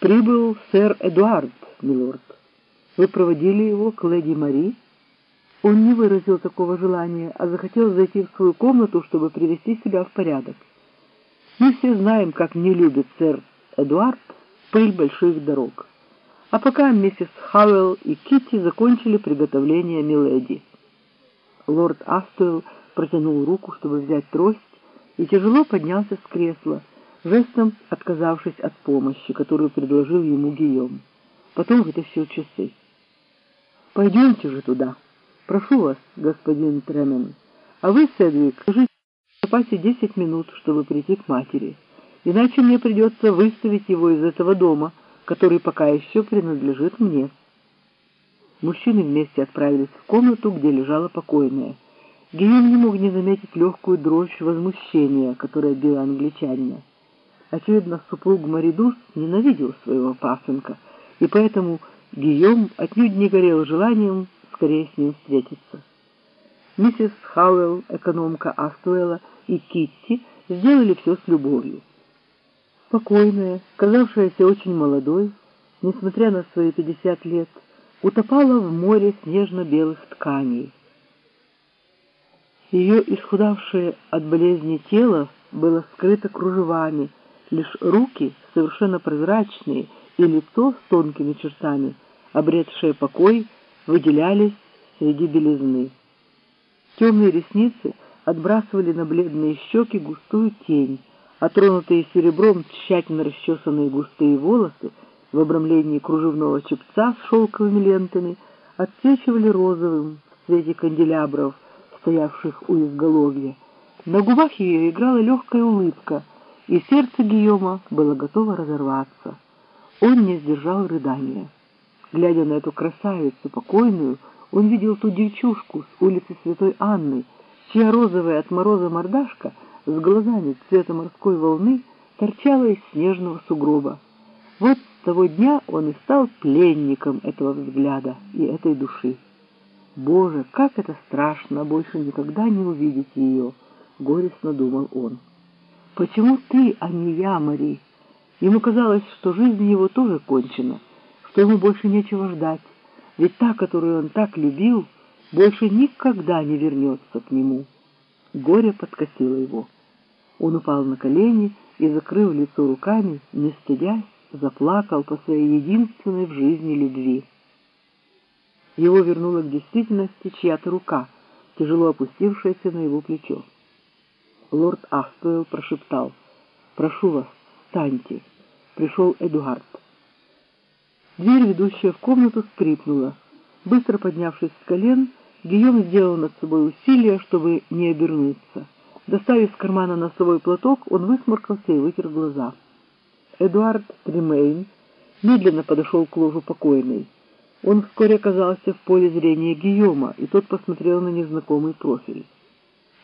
Прибыл сэр Эдуард, милорд. Вы проводили его к леди Мари? Он не выразил такого желания, а захотел зайти в свою комнату, чтобы привести себя в порядок. Мы все знаем, как не любит сэр Эдуард пыль больших дорог. А пока миссис Хауэлл и Китти закончили приготовление миледи. Лорд Астуэлл протянул руку, чтобы взять трость, и тяжело поднялся с кресла, жестом отказавшись от помощи, которую предложил ему Гийом. Потом вытащил часы. «Пойдемте же туда. Прошу вас, господин Тремен. А вы, Седвик, скажите в запасе десять минут, чтобы прийти к матери. Иначе мне придется выставить его из этого дома, который пока еще принадлежит мне». Мужчины вместе отправились в комнату, где лежала покойная. Гийом не мог не заметить легкую дрожь возмущения, которая била англичанина. Очевидно, супруг Маридус ненавидел своего пасынка, и поэтому Гийом отнюдь не горел желанием скорее с ним встретиться. Миссис Хауэлл, экономка Астуэлла и Китти сделали все с любовью. Спокойная, казавшаяся очень молодой, несмотря на свои пятьдесят лет, утопала в море снежно-белых тканей. Ее исхудавшее от болезни тело было скрыто кружевами, лишь руки, совершенно прозрачные, и лицо с тонкими чертами, обретшее покой, выделялись среди белизны. Темные ресницы отбрасывали на бледные щеки густую тень, а тронутые серебром тщательно расчесанные густые волосы в обрамлении кружевного чепца с шелковыми лентами отсвечивали розовым в цвете канделябров, стоявших у изголовья. На губах ее играла легкая улыбка — и сердце Гийома было готово разорваться. Он не сдержал рыдания. Глядя на эту красавицу покойную, он видел ту девчушку с улицы Святой Анны, чья розовая от мороза мордашка с глазами цвета морской волны торчала из снежного сугроба. Вот с того дня он и стал пленником этого взгляда и этой души. «Боже, как это страшно больше никогда не увидеть ее!» — горестно думал он. «Почему ты, а не я, Мари?» Ему казалось, что жизнь его тоже кончена, что ему больше нечего ждать, ведь та, которую он так любил, больше никогда не вернется к нему. Горе подкосило его. Он упал на колени и, закрыв лицо руками, не стыдясь, заплакал по своей единственной в жизни любви. Его вернула к действительности чья-то рука, тяжело опустившаяся на его плечо. Лорд Астуэлл прошептал. «Прошу вас, встаньте». Пришел Эдуард. Дверь, ведущая в комнату, скрипнула. Быстро поднявшись с колен, Гийом сделал над собой усилие, чтобы не обернуться. Доставив из кармана носовой платок, он высморкался и вытер глаза. Эдуард Тремейн медленно подошел к ложу покойной. Он вскоре оказался в поле зрения Гийома, и тот посмотрел на незнакомый профиль.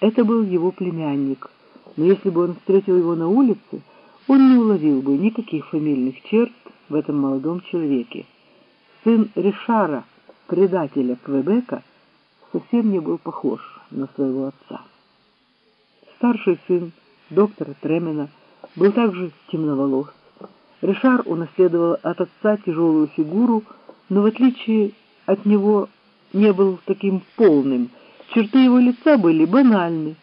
Это был его племянник, но если бы он встретил его на улице, он не уловил бы никаких фамильных черт в этом молодом человеке. Сын Ришара, предателя Квебека, совсем не был похож на своего отца. Старший сын доктора Тремена был также темноволос. Ришар унаследовал от отца тяжелую фигуру, но в отличие от него не был таким полным – Черты его лица были банальны,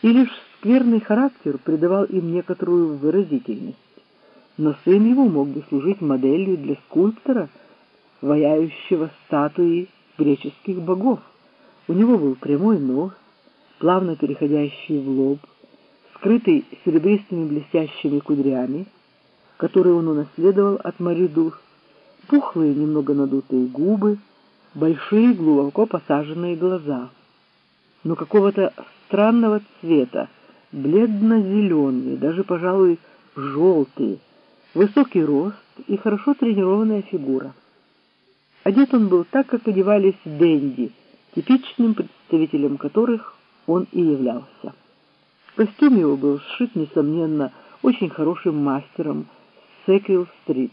и лишь скверный характер придавал им некоторую выразительность. Но сын его мог бы служить моделью для скульптора, ваяющего статуи греческих богов. У него был прямой нос, плавно переходящий в лоб, скрытый серебристыми блестящими кудрями, которые он унаследовал от Маридус, пухлые, немного надутые губы, большие, глубоко посаженные глаза — но какого-то странного цвета, бледно-зеленые, даже, пожалуй, желтые, высокий рост и хорошо тренированная фигура. Одет он был так, как одевались денди, типичным представителем которых он и являлся. Костюм его был сшит, несомненно, очень хорошим мастером с Секвилл-стрит.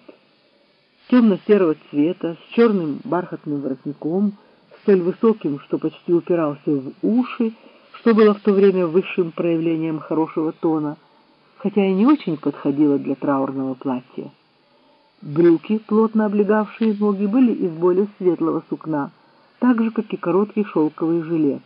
Темно-серого цвета, с черным бархатным воротником – столь высоким, что почти упирался в уши, что было в то время высшим проявлением хорошего тона, хотя и не очень подходило для траурного платья. Брюки, плотно облегавшие ноги, были из более светлого сукна, так же, как и короткий шелковый жилет.